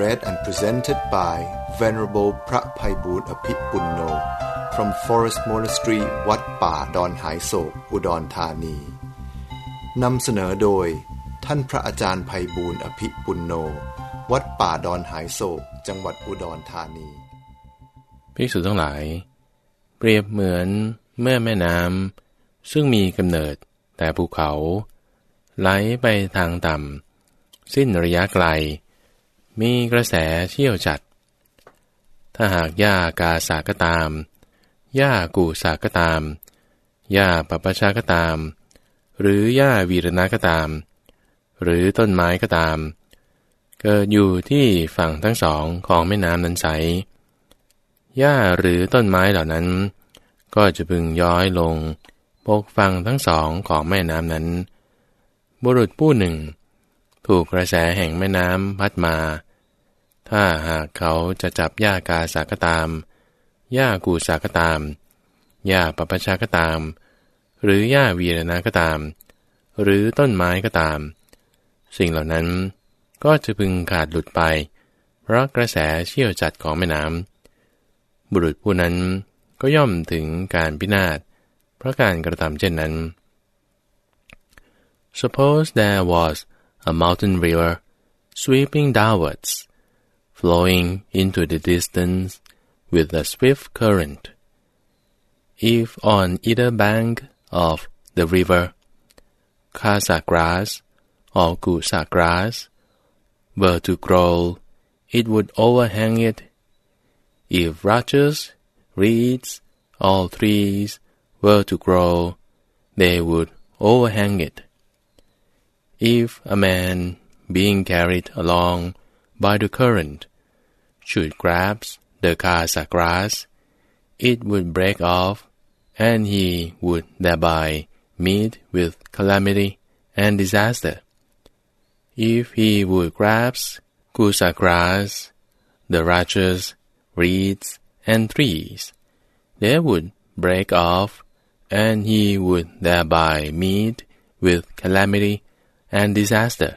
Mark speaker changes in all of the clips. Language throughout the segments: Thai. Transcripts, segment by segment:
Speaker 1: read and presented by Venerable พระภัยบูรณ์อภิปุณโน from Forest Monastery วัดป่าดอนหายโศกอุดรธานีนำเสนอโดย ท่านพระอาจารย์ภัยบูรณ์อภิปุณโน วัดป่าดอนหายโศกจังหวัดอุดรธานี
Speaker 2: ภิกษุทั้งหลาย เปรียบเหมือนเมื่อแม่น้ำซึ่งมีกำเนิดแต่ภูเขา ไหลไปทางต่ำสิ้นระยะไกล มีกระแสเชี่ยวจัด ถ้าหากหญ้ากาสาก็ตามหญ้ากูสาก็ตามหญ้าปปชาก็ตาม หรือหญ้าวีรณะก็ตาม หรือต้นไม้ก็ตาม เกิดอยู่ที่ฝั่งทั้งสองของแม่น้ำนั้นใสหญ้าหรือต้นไม้เหล่านั้น ก็จะพึงย้อยลงปกฝั่งทั้งสองของแม่น้ำนั้น บุรุษผู้หนึ่ง ถูกกระแสแห่งแม่น้ำพัดมา ถ้าหากเขาจะจับหญ้ากาสากตาม หญ้ากูสากตาม หญ้าปปชาก็ตาม หรือหญ้าวีรณะก็ตาม หรือต้นไม้ก็ตาม สิ่งเหล่านั้นก็จะพึงขาดหลุดไป เพราะกระแสเชี่ยวจัดของแม่น้ำ บุรุษผู้นั้นก็ย่อมถึงการพินาศ เพราะการกระทำเช่นนั้น Suppose there was a mountain river sweeping downwards, flowing into the distance with a swift current. If on either bank of the river, casa grass or gusa grass were to grow, it would overhang it. If rushes, reeds, or trees were to grow, they would overhang it. If a man, being carried along by the current, should grasp the casa grass, it would break off, and he would thereby meet with calamity and disaster. If he would grasp gusa grass, the rushes, reeds, and trees, they would break off, and he would thereby meet with calamity and disaster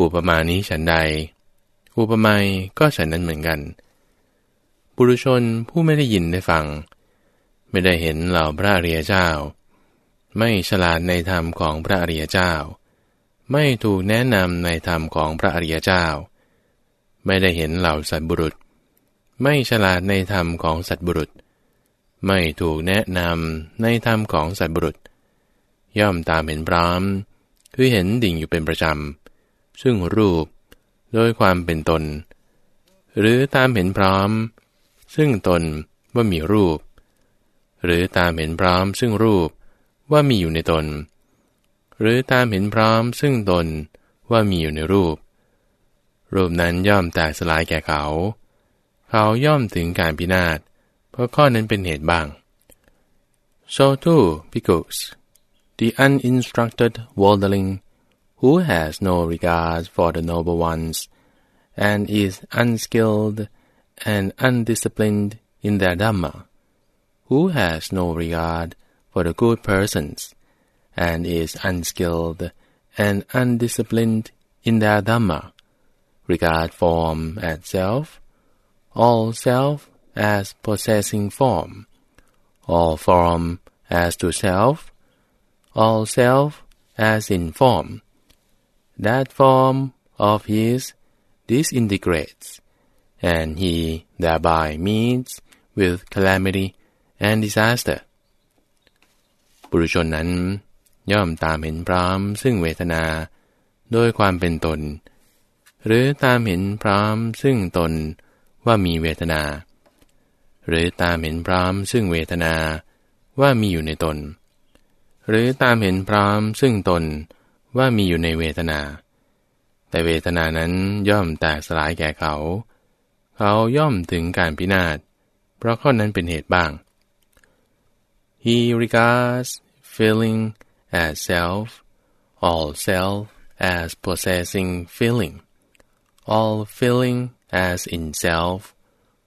Speaker 2: อุปมานี้ฉันใด อุปมยก็ฉันนั้นเหมือนกัน บุรุชนผู้ไม่ได้ยินได้ฟัง ไม่ได้เห็นเหล่าพระอริยเจ้า ไม่ฉลาดในธรรมของพระอริยเจ้า ไม่ถูกแนะนำในธรรมของพระอริยเจ้า ไม่ได้เห็นเหล่าสัตบุรุษ ไม่ฉลาดในธรรมของสัตบุรุษ ไม่ถูกแนะนำในธรรมของสัตบุรุษ ย่อมตามเห็นพร้อมคือเห็นดิ่งอยู่เป็นประจำ ซึ่งรูป โดยความเป็นตน หรือตามเห็นพร้อม ซึ่งตนว่ามีรูป หรือตามเห็นพร้อม ซึ่งรูปว่ามีอยู่ในตน หรือตามเห็นพร้อม ซึ่งตนว่ามีอยู่ในรูป รูปนั้นย่อมแตกสลายแก่เขา เขาย่อมถึงการพินาศ เพราะข้อนั้นเป็นเหตุบ้าง so too because the uninstructed worldling, who has no regard for the noble ones, and is unskilled and undisciplined in their Dhamma, who has no regard for the good persons, and is unskilled and undisciplined in their Dhamma, regard form as self, all self as possessing form, all form as to self, all self as in form. That form of his disintegrates, and he thereby meets with calamity and disaster. บุรุชนนั้นย่อมตามเห็นพร้อมซึ่งเวทนาโดยความเป็นตน หรือตามเห็นพร้อมซึ่งตนว่ามีเวทนา หรือตามเห็นพร้อมซึ่งเวทนาว่ามีอยู่ในตน หรือตามเห็นพร้อมซึ่งตน ว่ามีอยู่ในเวทนา แต่เวทนานั้นย่อมแตกสลายแก่เขา เขาย่อมถึงการพินาศ เพราะข้อนั้นเป็นเหตุบ้าง He regards feeling as self, all self as possessing feeling, all feeling as in self,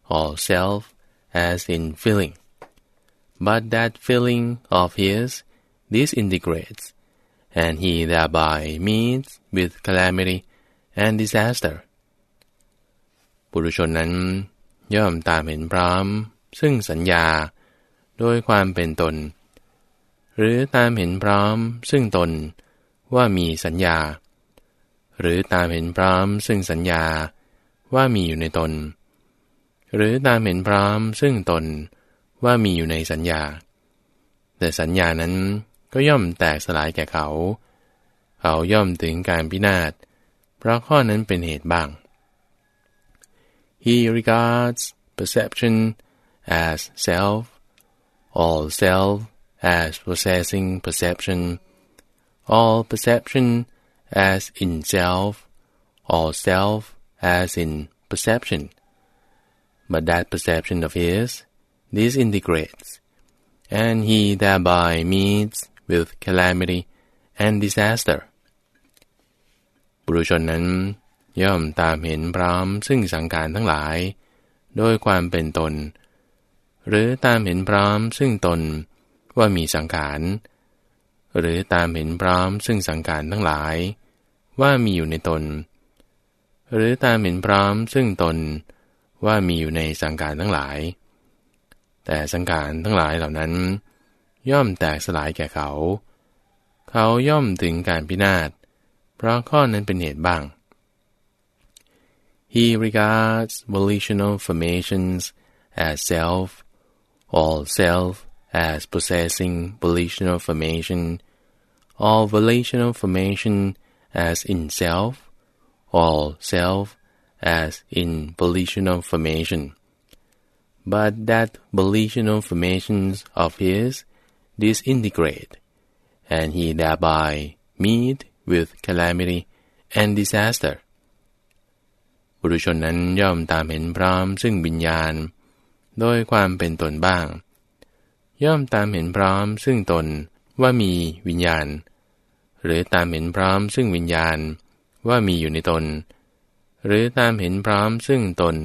Speaker 2: all self as in feeling. But that feeling of his disintegrates, and he thereby meets with calamity and disaster ปุถุชนนั้น ย่อมตามเห็นพร้อมซึ่งสัญญา โดยความเป็นตน หรือตามเห็นพร้อมซึ่งตนว่ามีสัญญา หรือตามเห็นพร้อมซึ่งสัญญาว่ามีอยู่ในตน หรือตามเห็นพร้อมซึ่งตนว่ามีอยู่ในสัญญา แต่สัญญานั้น ก็ย่อมแตกสลายแก่เขา เขาย่อมถึงการพินาศเพราะข้อนั้นเป็นเหตุบ้าง He regards perception as self, all self as possessing perception, all perception as in self, all self as in perception. But that perception of his disintegrates, and he thereby meets with calamity and disaster. บุรุษชนนั้น ย่อมตามเห็นพร้อมซึ่งสังขารทั้งหลาย โดยความเป็นตน หรือตามเห็นพร้อมซึ่งตนว่ามีสังขาร หรือตามเห็นพร้อมซึ่งสังขารทั้งหลาย ว่ามีอยู่ในตน หรือตามเห็นพร้อมซึ่งตนว่ามีอยู่ในสังขารทั้งหลาย แต่สังขารทั้งหลายเหล่านั้น ย่อมแตกสลายแก่เขา เขาย่อมถึงการพินาศ เพราะข้อนั้นเป็นเหตุบ้าง He regards volitional formations as self, all self as possessing volitional formation, all volitional formation as in self, all self as in volitional formation. But that volitional formations of his disintegrate, and he thereby meet with calamity and disaster บุรุชนนั้นย่อมตามเห็นพร้อมซึ่งวิญญาณ โดยความเป็นตนบ้าง ย่อมตามเห็นพร้อมซึ่งตนว่ามีวิญญาณ หรือตามเห็นพร้อมซึ่งวิญญาณว่ามีอยู่ในตน หรือตามเห็นพร้อมซึ่งตน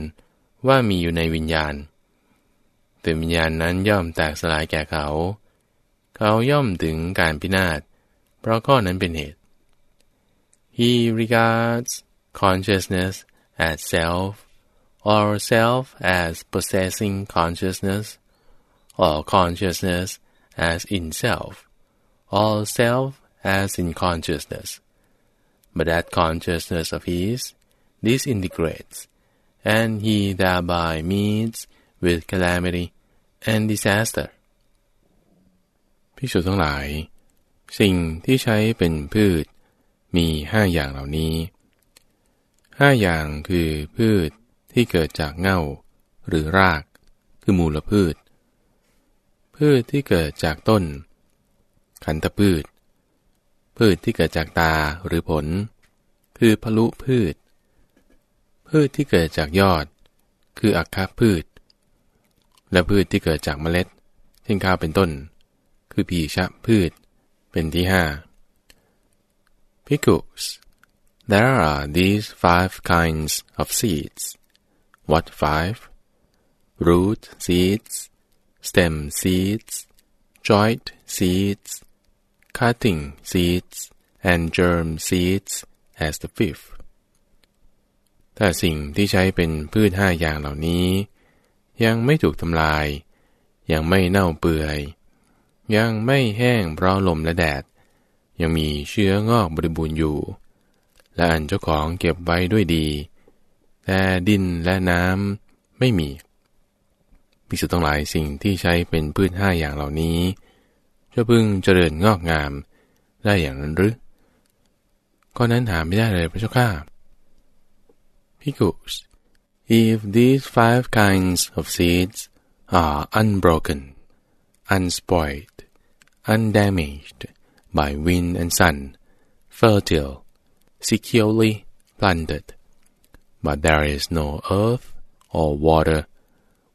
Speaker 2: ว่ามีอยู่ในวิญญาณแต่วิญญาณนั้นย่อมแตกสลายแก่เขา เขาย่อมถึงการพินาศ เพราะข้อนั้นเป็นเหตุ He regards consciousness as self, or self as possessing consciousness, or consciousness as in self, or self as in consciousness. But that consciousness of his disintegrates, and he thereby meets with calamity and disaster. พิสุทั้งหลาย สิ่งที่ใช้เป็นพืช มีห้าอย่างเหล่านี้ห้าอย่างคือพืชที่เกิดจากเง่า หรือราก คือมูลพืช พืชที่เกิดจากต้น ขันธพืช พืชที่เกิดจากตาหรือผล คือพลุพืช พืชที่เกิดจากยอด คืออักขพืช และพืชที่เกิดจากเมล็ดเช่นข้าวเป็นต้น คือปีชะพืช เป็นที่ห้า Pickles. There are these five kinds of seeds. What five? Root seeds, stem seeds, joint seeds, cutting seeds, and germ seeds as the fifth. แต่สิ่งที่ใช้เป็นพืชห้าอย่างเหล่านี้ ยังไม่ถูกทำลาย ยังไม่เน่าเปื่อย ยังไม่แห้งเพราะลมและแดด ยังมีเชื้องอกบริบูรณ์อยู่ และอันเจ้าของเก็บไว้ด้วยดี แต่ดินและน้ำไม่มีพิสุทั้งหลายสิ่งที่ใช้เป็นพืชห้าอย่างเหล่านี้จะพึงเจริญงอกงามได้อย่างนั้นหรือก็นั้นหาไม่ได้เลยพระเจ้าข้า Pickles if these five kinds of seeds are unbroken unspoiled undamaged by wind and sun, fertile, securely planted, but there is no earth or water,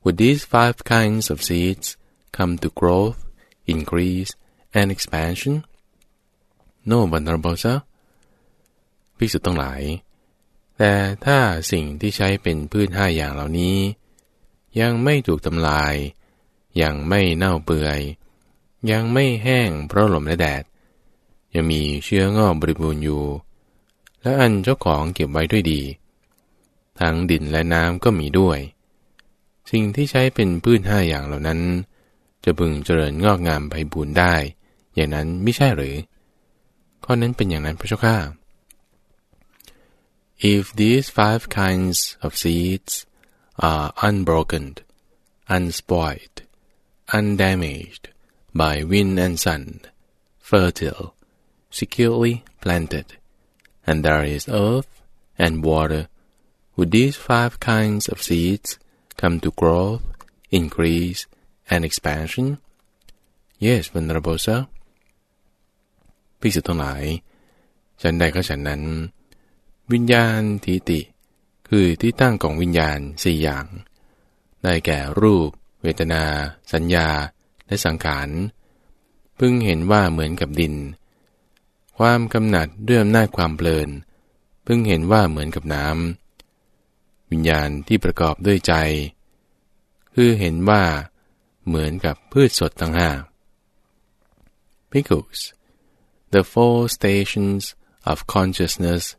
Speaker 2: would these five kinds of seeds come to growth, increase, and expansion? No, Venerable Sir. ภิกษุทั้งหลาย แต่ถ้าสิ่งที่ใช้เป็นพืชห้าอย่างเหล่านี้ ยังไม่ถูกทำลาย ยังไม่เน่าเปื่อย ยังไม่แห้งเพราะลมและแดด ยังมีเชื้องอกบริบูรณ์อยู่ และอันเจ้าของเก็บไว้ด้วยดี ทั้งดินและน้ำก็มีด้วย สิ่งที่ใช้เป็นพืชห้าอย่างเหล่านั้น จะพึงเจริญงอกงามไปบูรณ์ได้ อย่างนั้นไม่ใช่หรือ ข้อนั้นเป็นอย่างนั้นพระเจ้าข้า If these five kinds of seeds are unbroken, unspoiled, undamaged by wind and sun, fertile, securely planted, and there is earth and water, would these five kinds of seeds come to growth, increase, and expansion? Yes, Venerable Sir. ภิกษุทั้งหลาย ฉันใดก็ฉันนั้น วิญญาณทิติ คือที่ตั้งของวิญญาณสี่อย่าง ได้แก่รูป เวทนา สัญญา และสังขารพึงเห็นว่าเหมือนกับดิน ความกำหนัดด้วยอำนาจความเพลินพึงเห็นว่าเหมือนกับน้ำวิญญาณที่ประกอบด้วยใจ คือเห็นว่าเหมือนกับพืชสดทั้งห้า Pickles the four stations of consciousness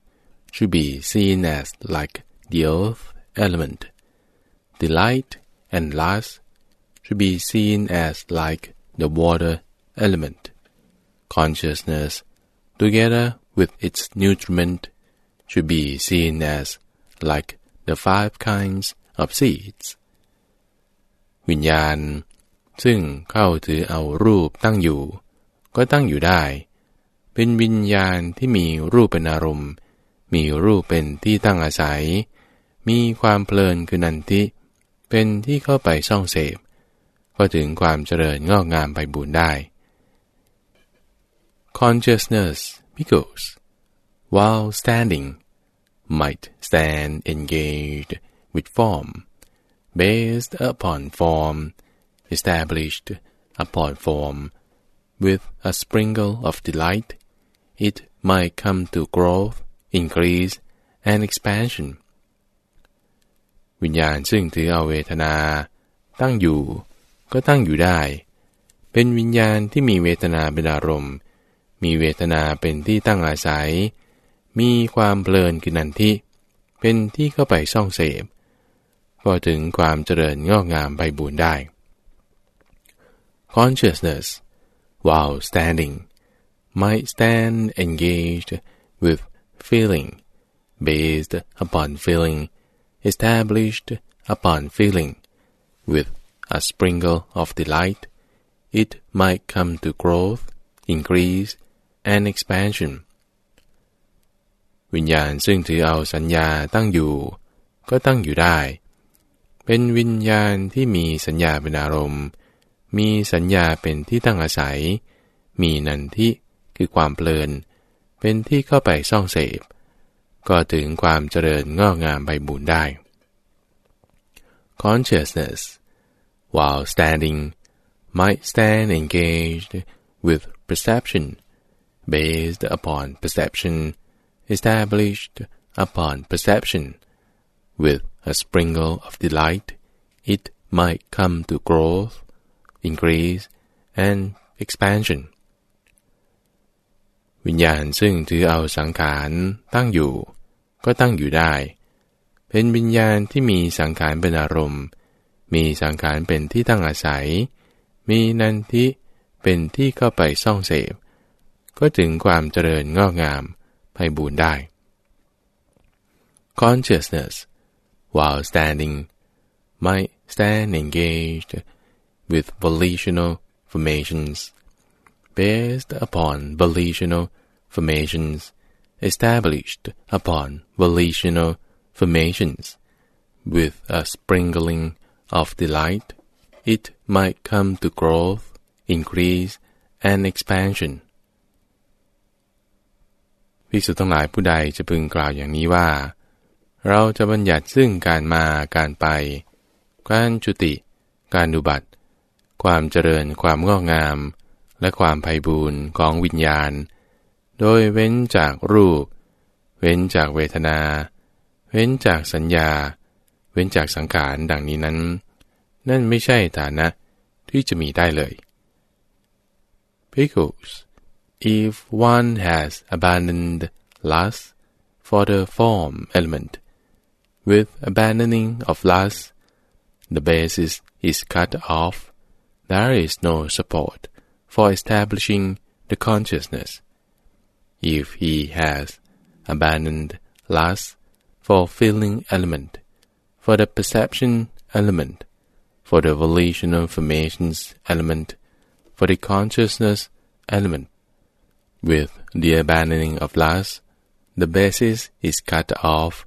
Speaker 2: should be seen as like the earth element. Delight and lust should be seen as like the water element. Consciousness, together with its nutriment, should be seen as like the five kinds of seeds. วิญญาณ ซึ่งเข้าถือเอารูปตั้งอยู่ ก็ตั้งอยู่ได้ เป็นวิญญาณที่มีรูปเป็นอารมณ์ มีรูปเป็นที่ตั้งอาศัย มีความเพลินคือนันทิ เป็นที่เข้าไปช่องเสพ ก็ถึงความเจริญงอกงามไปบุญได้ consciousness because while standing might stand engaged with form based upon form established upon form with a sprinkle of delight it might come to growth, increase, and expansion วิญญาณซึ่งถือเอาเวทนา ตั้งอยู่ ก็ตั้งอยู่ได้ เป็นวิญญาณที่มีเวทนาเป็นอารมณ์ มีเวทนาเป็นที่ตั้งอาศัย มีความเพลินกินันทิเป็นที่เข้าไปซ่องเสพก็ถึงความเจริญงอกงามไปบูรได้ consciousness while standing might stand engaged with feeling, based upon feeling, established upon feeling, with a sprinkle of delight, it might come to growth, increase, and expansion. วิญญาณซึ่งถือเอาสัญญาตั้งอยู่ ก็ตั้งอยู่ได้ เป็นวิญญาณที่มีสัญญาเป็นอารมณ์ มีสัญญาเป็นที่ตั้งอาศัย มีนันทิคือความเพลิน เป็นที่เข้าไปซ่องเสพ ก็ถึงความเจริญงอกงามใบบุญได้ consciousness while standing might stand engaged with perception based upon perception established upon perception with a sprinkle of delight it might come to growth increase and expansion วิญญาณซึ่งถือเอาสังขารตั้งอยู่ ก็ตั้งอยู่ได้ เป็นวิญญาณที่มีสังขารเป็นอารมณ์ มีสังขารเป็นที่ตั้งอาศัย มีนันทิเป็นที่เข้าไปซ่องเสพ ก็ถึงความเจริญงอกงามไพบูรณ์ได้ consciousness while standing might stand engaged with volitional formations based upon volitional formations, established upon volitional formations, with a sprinkling of delight, it might come to growth, increase, and expansion. ภิกษุทั้งหลายผู้ใดจะพึงกล่าวอย่างนี้ว่า เราจะบัญญัติซึ่งการมาการไป การจุติ การดุบัติ ความเจริญความงอกงาม และความไพ่บูรณ์ของวิญญาณ โดยเว้นจากรูป เว้นจากเวทนา เว้นจากสัญญา เว้นจากสังขารดังนี้นั้น นั่นไม่ใช่ฐานะที่จะมีได้เลย Because if one has abandoned lust for the form element, with abandoning of lust, the basis is cut off, there is no support for establishing the consciousness. If he has abandoned lust for feeling element, for the perception element, for the volitional formations element, for the consciousness element. With the abandoning of lust, the basis is cut off.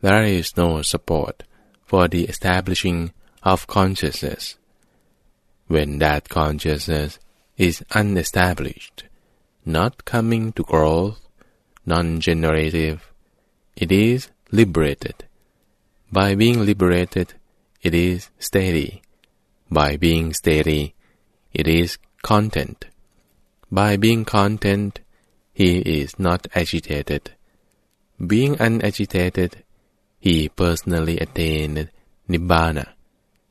Speaker 2: There is no support for the establishing of consciousness. When that consciousness is unestablished, not coming to growth, non-generative, it is liberated. By being liberated, it is steady. By being steady, it is content. By being content, he is not agitated. Being unagitated, he personally attained Nibbana.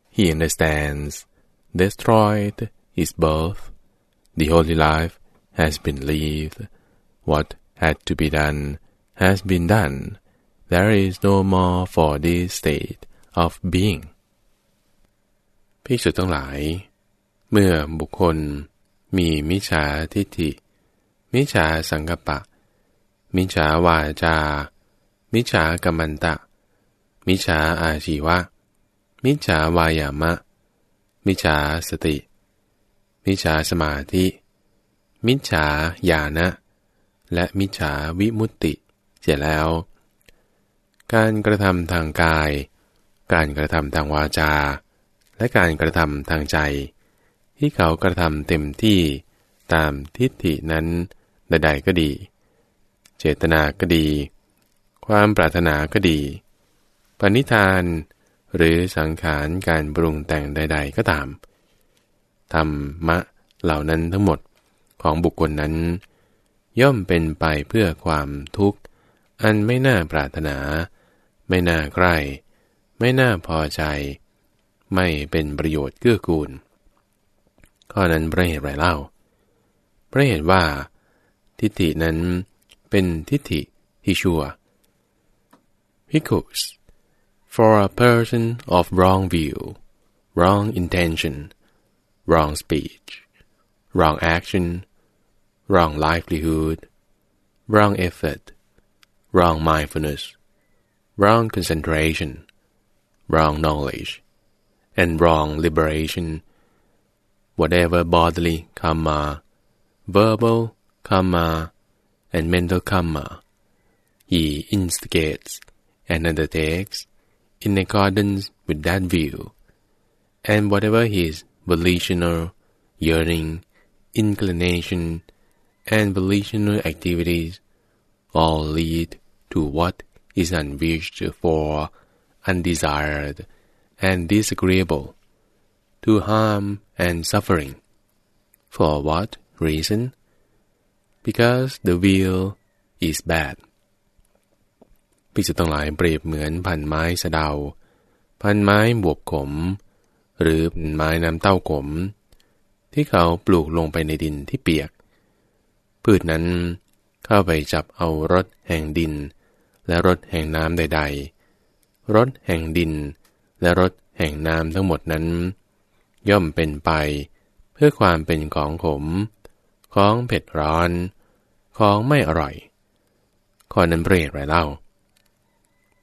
Speaker 2: He understands, destroyed his birth. The holy life has been lived. What had to be done has been done. There is no more for this state of being. ภิกษุทั้งหลาย เมื่อบุคคลมีมิจฉาทิฏฐิ มิจฉาสังกปะ มิจฉาวาจา มิจฉากรรมันตะ มิจฉาอาชีวะ มิจฉาวายามะ มิจฉาสติ มิจฉาสมาธิ มิจฉาญาณะและมิจฉาวิมุตติ เสียแล้ว การกระทำทางกาย การกระทำทางวาจา และการกระทำทางใจ ที่เขากระทำเต็มที่ตามทิฏฐินั้นใดๆก็ดี เจตนาก็ดี ความปรารถนาก็ดี ปณิธาน หรือสังขารการปรุงแต่งใด ๆ ก็ตามธรรมะเหล่านั้นทั้งหมดของบุคคลนั้น ย่อมเป็นไปเพื่อความทุกข์ อันไม่น่าปรารถนา ไม่น่าใกล้ไม่น่าพอใจ ไม่เป็นประโยชน์เกื้อกูล ข้อนั้นพระเหตุไรเล่าพระเหตุว่า ทิฏฐินั้นเป็นทิฏฐิที่ชั่ว Because for a person of wrong view, wrong intention, wrong speech, wrong action, wrong livelihood, wrong effort, wrong mindfulness, wrong concentration, wrong knowledge, and wrong liberation, whatever bodily karma, verbal karma, and mental karma, he instigates and undertakes in accordance with that view, and whatever his volitional yearning, inclination, and volitional activities all lead to what is unwished for, undesired, and disagreeable, to harm and suffering. For what reason? Because the will is bad. ภิกษุทั้งหลายเปรียบเหมือนพันไม้สะเดา พันไม้บวบขม หรือพันไม้น้ำเต้าขม ที่เขาปลูกลงไปในดินที่เปียก พืชนั้นเข้าไปจับเอารถแห่งดิน และรถแห่งน้ำใดๆรถแห่งดิน และรถแห่งน้ำทั้งหมดนั้น ย่อมเป็นไป เพื่อความเป็นของขม ของเผ็ดร้อน ของไม่อร่อย ข้อนั้นเปรตไรเล่า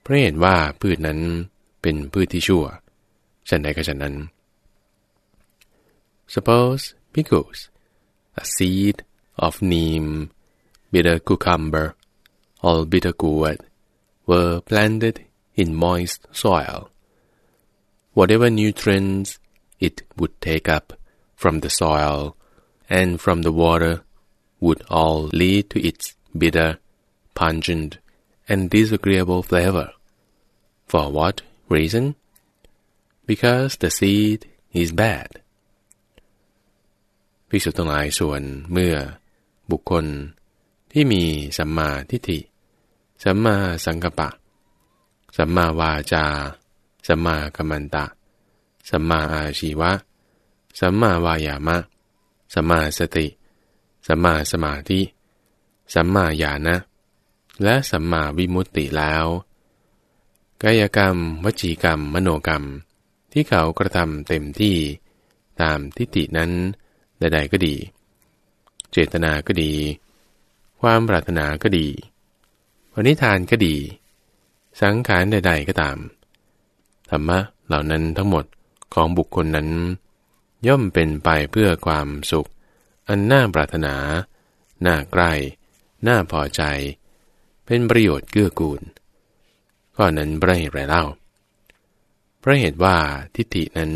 Speaker 2: เพราะเห็นว่าพืชนั้นเป็นพืชที่ชั่วฉันใดก็ฉันนั้น Suppose because a seed of neem, bitter cucumber, or bitter gourd were planted in moist soil. Whatever nutrients it would take up from the soil and from the water would all lead to its bitter, pungent and disagreeable flavor. For what reason? Because the seed is bad. พิสุทั้งหลายส่วนเมื่อบุคคลที่มีสัมมาทิฏฐิ สัมมาสังกัปปะ สัมมาวาจา สัมมากัมมันตะ สัมมาอาชีวะ สัมมาวายามะ สัมมาสติ สัมมาสมาธิ สัมมาญาณะและสัมมาวิมุตติแล้ว กายกรรม วจีกรรม มโนกรรม ที่เขากระทำเต็มที่ ตามทิฏฐินั้นใดๆก็ดี เจตนาก็ดี ความปรารถนาก็ดี วณิทานก็ดี สังขารใด ๆ ก็ตาม ธรรมะเหล่านั้นทั้งหมดของบุคคลนั้น ย่อมเป็นไปเพื่อความสุข อันน่าปรารถนา น่าใกล้ น่าพอใจ เป็นประโยชน์เกื้อกูล ข้อนั้นเพราะเหตุไรเล่าเพราะเหตุว่าทิฏฐินั้น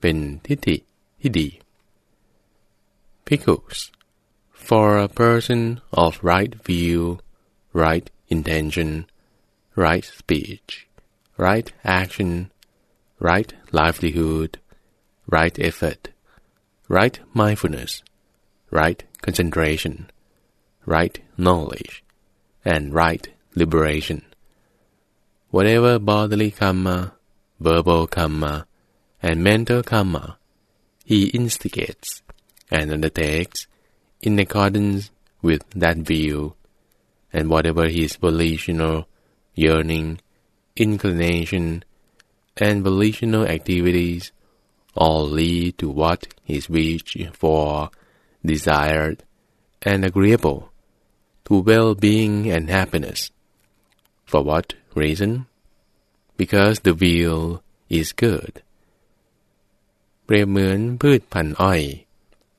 Speaker 2: เป็นทิฏฐิที่ดี Pickles for a person of right view, right intention, right speech, right action, right livelihood, right effort, right mindfulness, right concentration, right knowledge, and right liberation. Whatever bodily karma, verbal karma, and mental karma he instigates and undertakes in accordance with that view, and whatever his volitional yearning, inclination, and volitional activities all lead to what is wished for, desired, and agreeable, to well-being and happiness. For what reason? Because the will is good. เปรียบเหมือนพืชพันธุ์อ้อย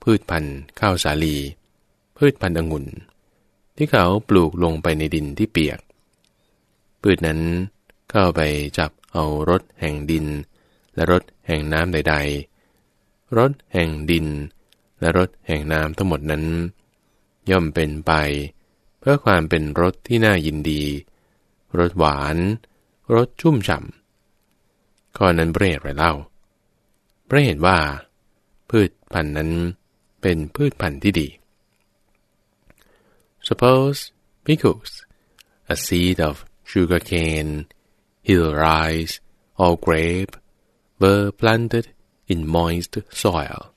Speaker 2: พืชพันธุ์ข้าวสาลี พืชพันธุ์องุ่น ที่เขาปลูกลงไปในดินที่เปียก พืชนั้นเข้าไปจับเอารสแห่งดิน และรสแห่งน้ำใด ๆ รสแห่งดิน และรสแห่งน้ำทั้งหมดนั้น ย่อมเป็นไป เพื่อความเป็นรสที่น่ายินดี รสหวาน รสชุ่มฉ่ำข้อนั้นเปรตไรเล่าเพราะเห็นว่า พืชพันธุ์นั้นเป็นพืชพันธุ์ที่ดี Suppose pickles a seed of sugar cane hill rice or grape were planted in moist soil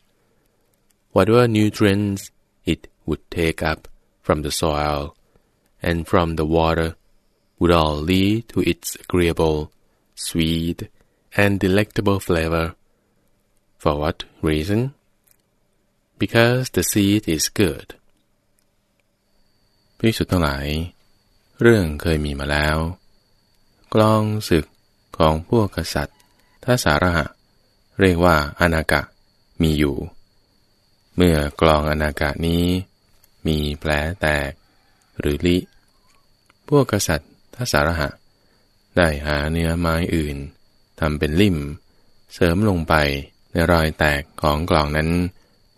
Speaker 2: whatever nutrients it would take up from the soil and from the water would all lead to its agreeable, sweet, and delectable flavor For what reason? Because the seed is good. พิสุทธ์ทั้งหลาย เรื่องเคยมีมาแล้ว กลองศึกของพวกกษัตริย์ท้าสาระหะ เรียกว่าอานากะมีอยู่ เมื่อกลองอานากะนี้ มีแผลแตกหรือลิ พวกกษัตริย์ท้าสาระหะ ได้หาเนื้อไม้อื่นทำเป็นลิ่ม เสริมลงไปในรอยแตกของกล่องนั้น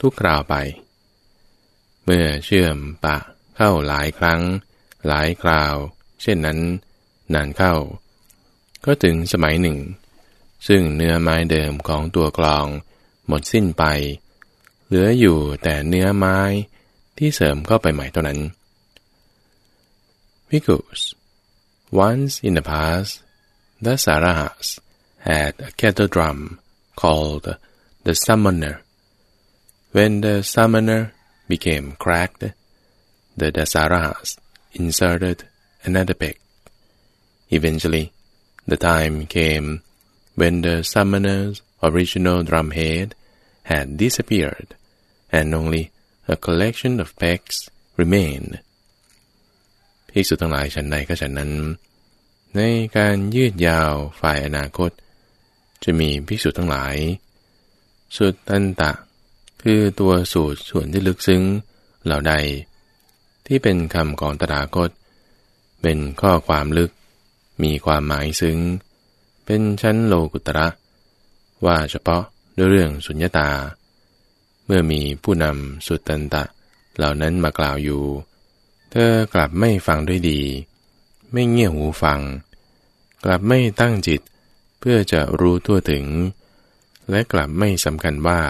Speaker 2: ทุกคราวไป เมื่อเชื่อมปะ เข้าหลายครั้ง หลายคราว เช่นนั้น นานเข้า ก็ถึงสมัยหนึ่ง ซึ่งเนื้อไม้เดิมของตัวกลอง หมดสิ้นไป เหลืออยู่แต่เนื้อไม้ที่เสริมเข้าไปใหม่เท่านั้น Because once in the past the Sarahas had a kettle drum called the summoner. When the summoner became cracked, the Dasaras inserted another peg. Eventually, the time came when the summoner's original drumhead had disappeared, and only a collection of pegs remained. ภิกษุทั้งหลายฉันใดก็ฉันนั้น ในการยืดยาวฝ่ายอนาคต จะมีภิกษุทั้งหลาย สุดตันตะ คือตัวสูตรส่วนที่ลึกซึ้งเหล่าใด ที่เป็นคำของตถาคต เป็นข้อความลึก มีความหมายซึ้ง เป็นชั้นโลกุตระ ว่าเฉพาะด้วยเรื่องสุญญตา เมื่อมีผู้นำสุดตันตะ เหล่านั้นมากล่าวอยู่ เธอกลับไม่ฟังด้วยดี ไม่เงี่ยหูฟัง กลับไม่ตั้งจิต เพื่อจะรู้ทั่วถึง และกลับไม่สำคัญว่า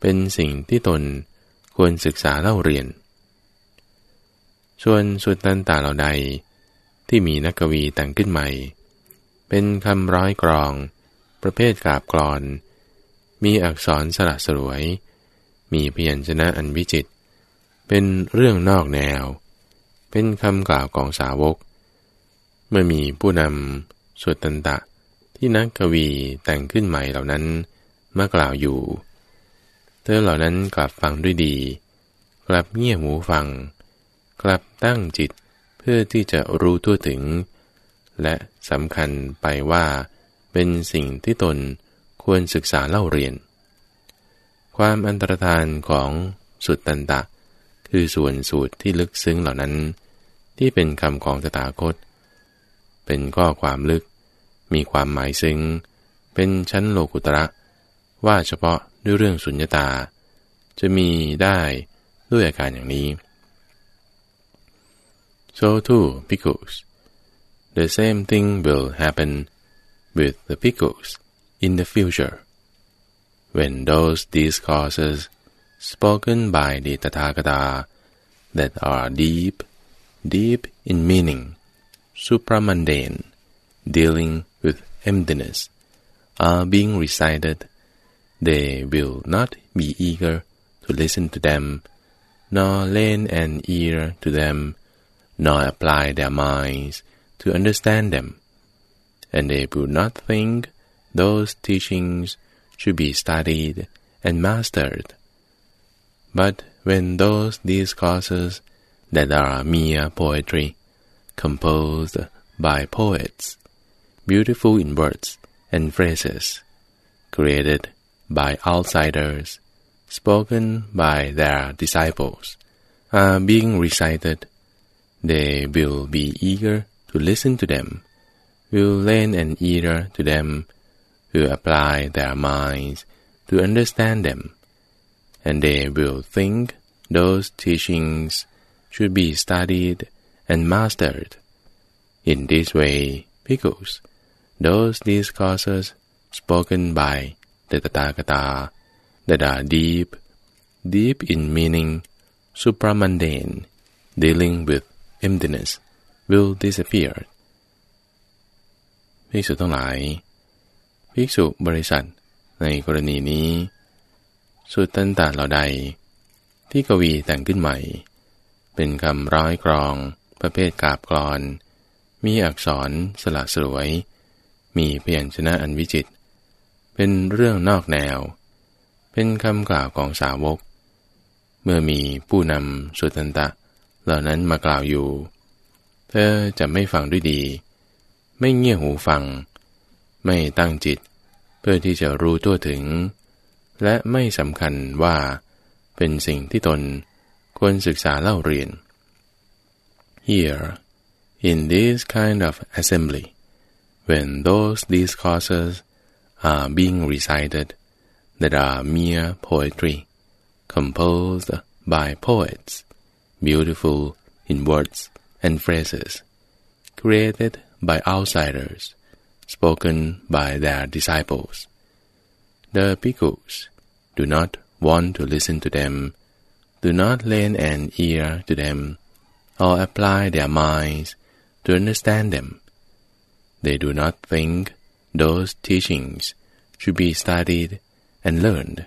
Speaker 2: เป็นสิ่งที่ตนควรศึกษาเล่าเรียน ส่วนสุดตันตาเหล่าใด ที่มีนักกวีแต่งขึ้นใหม่ เป็นคำร้อยกรอง ประเภทกาบกรอน มีอักษรสละสลวย มีพยัญชนะอันวิจิต เป็นเรื่องนอกแนว เป็นคำกล่าวของสาวก เมื่อมีผู้นำสุดตันตะที่นักกวีแต่งขึ้นใหม่เหล่านั้นมากล่าวอยู่ เธอเหล่านั้นกลับฟังด้วยดี กลับเงี่ยหูฟัง กลับตั้งจิตเพื่อที่จะรู้ทั่วถึง และสำคัญไปว่า เป็นสิ่งที่ตนควรศึกษาเล่าเรียน ความอันตรธานของสุดตันตะ คือส่วนสูตรที่ลึกซึ้งเหล่านั้น ที่เป็นคำของตถาคต เป็นข้อความลึก มีความหมายซึ้ง เป็นชั้นโลกุตระ ว่าเฉพาะด้วยเรื่องสุญญตา จะมีได้ด้วยอาการอย่างนี้ So too, pickles. The same thing will happen with the pickles in the future. When those discourses spoken by the Tathagata that are deep, deep in meaning, supramundane, dealing with emptiness, are being recited, they will not be eager to listen to them, nor lend an ear to them nor apply their minds to understand them, and they would not think those teachings should be studied and mastered. But when those discourses that are mere poetry, composed by poets, beautiful in words and phrases, created by outsiders, spoken by their disciples, are being recited they will be eager to listen to them, will lend an ear to them, will apply their minds to understand them, and they will think those teachings should be studied and mastered. In this way, because those discourses spoken by the Tathagata that are deep, deep in meaning, supramundane, dealing with emptiness will disappear ภิกษุทั้งหลาย ภิกษุบริษัทในกรณีนี้ สุดตันตาเหล่าใด ที่กวีแต่งขึ้นใหม่ เป็นคำร้อยกรอง ประเภทกาบกรอน มีอักษรสละสวย มีพยัญชนะอันวิจิต เป็นเรื่องนอกแนว เป็นคำกล่าวของสาวก เมื่อมีผู้นำสุตันตะ เหล่านั้นมากล่าวอยู่ เธอจะไม่ฟังด้วยดี ไม่เงี่ยหูฟัง ไม่ตั้งจิต เพื่อที่จะรู้ตัวถึง และไม่สำคัญว่า เป็นสิ่งที่ตนควรศึกษาเล่าเรียน Here in this kind of assembly when those discourses are being recited that are mere poetry composed by poets beautiful in words and phrases, created by outsiders, spoken by their disciples. The bhikkhus do not want to listen to them, do not lend an ear to them, or apply their minds to understand them. They do not think those teachings should be studied and learned.